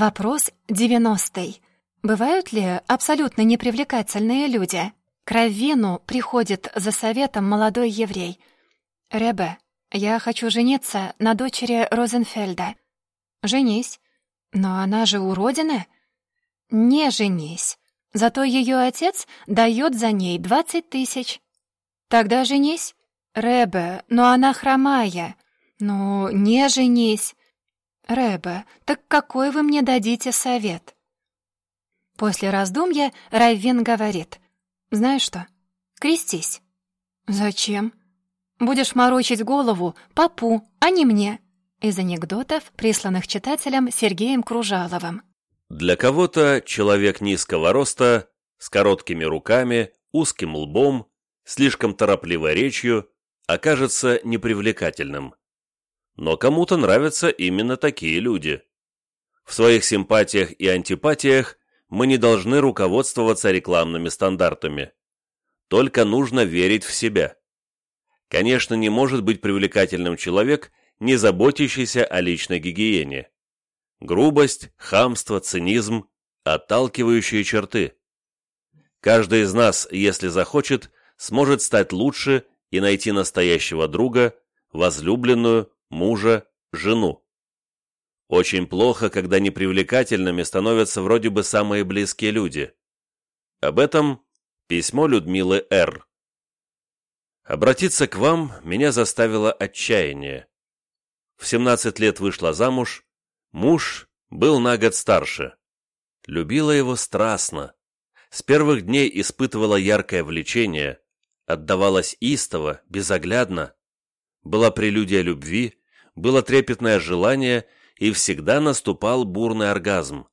Вопрос девяностый. Бывают ли абсолютно непривлекательные люди? К Раввину приходит за советом молодой еврей. «Ребе, я хочу жениться на дочери Розенфельда». «Женись». «Но она же уродина». «Не женись. Зато ее отец дает за ней двадцать тысяч». «Тогда женись». «Ребе, но она хромая». «Ну, не женись». «Ребе, так какой вы мне дадите совет?» После раздумья Райвен говорит. «Знаешь что? Крестись». «Зачем?» «Будешь морочить голову папу, а не мне». Из анекдотов, присланных читателем Сергеем Кружаловым. Для кого-то человек низкого роста, с короткими руками, узким лбом, слишком торопливой речью, окажется непривлекательным. Но кому-то нравятся именно такие люди. В своих симпатиях и антипатиях мы не должны руководствоваться рекламными стандартами. Только нужно верить в себя. Конечно, не может быть привлекательным человек, не заботящийся о личной гигиене. Грубость, хамство, цинизм – отталкивающие черты. Каждый из нас, если захочет, сможет стать лучше и найти настоящего друга, возлюбленную, мужа, жену. Очень плохо, когда непривлекательными становятся вроде бы самые близкие люди. Об этом письмо Людмилы Р. Обратиться к вам меня заставило отчаяние. В 17 лет вышла замуж, муж был на год старше. Любила его страстно. С первых дней испытывала яркое влечение, отдавалась истово, безоглядно. Была прелюдия любви, было трепетное желание, и всегда наступал бурный оргазм.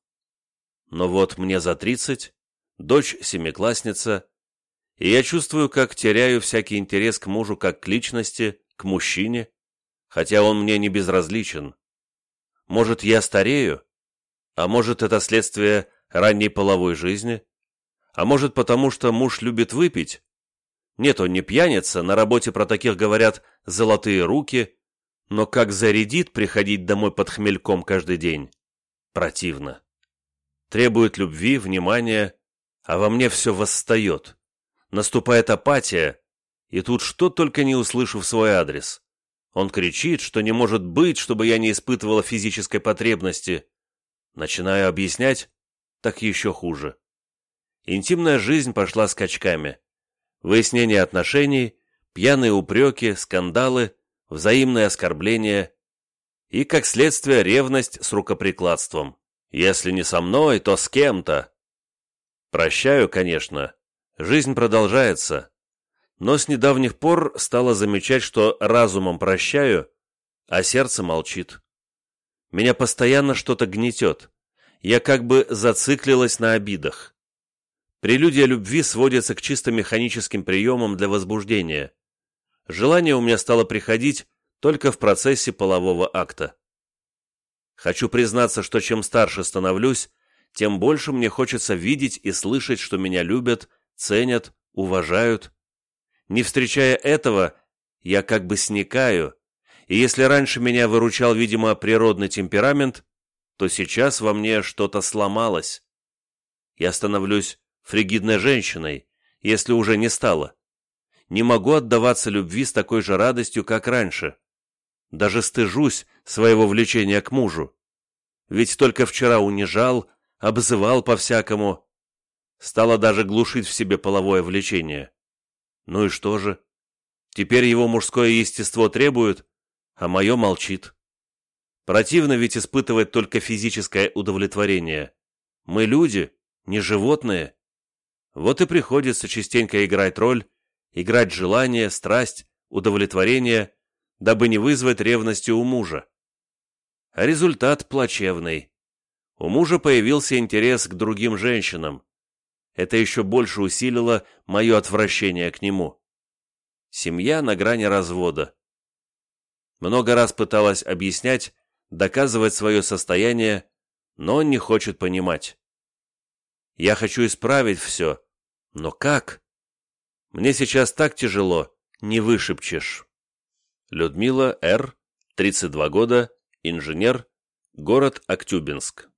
Но вот мне за тридцать, дочь семиклассница, и я чувствую, как теряю всякий интерес к мужу как к личности, к мужчине, хотя он мне не безразличен. Может, я старею? А может, это следствие ранней половой жизни? А может, потому что муж любит выпить? Нет, он не пьяница, на работе про таких говорят «золотые руки», но как зарядит приходить домой под хмельком каждый день? Противно. Требует любви, внимания, а во мне все восстает. Наступает апатия, и тут что только не услышу в свой адрес. Он кричит, что не может быть, чтобы я не испытывала физической потребности. Начинаю объяснять, так еще хуже. Интимная жизнь пошла скачками. Выяснение отношений, пьяные упреки, скандалы, взаимные оскорбления и, как следствие, ревность с рукоприкладством. Если не со мной, то с кем-то. Прощаю, конечно. Жизнь продолжается. Но с недавних пор стала замечать, что разумом прощаю, а сердце молчит. Меня постоянно что-то гнетет. Я как бы зациклилась на обидах. Прелюдия любви сводится к чисто механическим приемам для возбуждения желание у меня стало приходить только в процессе полового акта. Хочу признаться, что чем старше становлюсь, тем больше мне хочется видеть и слышать, что меня любят, ценят, уважают. Не встречая этого, я как бы сникаю, и если раньше меня выручал, видимо, природный темперамент, то сейчас во мне что-то сломалось. Я становлюсь фригидной женщиной, если уже не стало не могу отдаваться любви с такой же радостью, как раньше. Даже стыжусь своего влечения к мужу. Ведь только вчера унижал, обзывал по-всякому. Стало даже глушить в себе половое влечение. Ну и что же? Теперь его мужское естество требует, а мое молчит. Противно ведь испытывать только физическое удовлетворение. Мы люди, не животные. Вот и приходится частенько играть роль играть желание, страсть, удовлетворение, дабы не вызвать ревности у мужа. А результат плачевный. У мужа появился интерес к другим женщинам. Это еще больше усилило мое отвращение к нему. Семья на грани развода. Много раз пыталась объяснять, доказывать свое состояние, но он не хочет понимать. Я хочу исправить все, но как? Мне сейчас так тяжело, не вышепчешь. Людмила Р., 32 года, инженер, город Актюбинск.